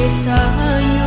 kita hanya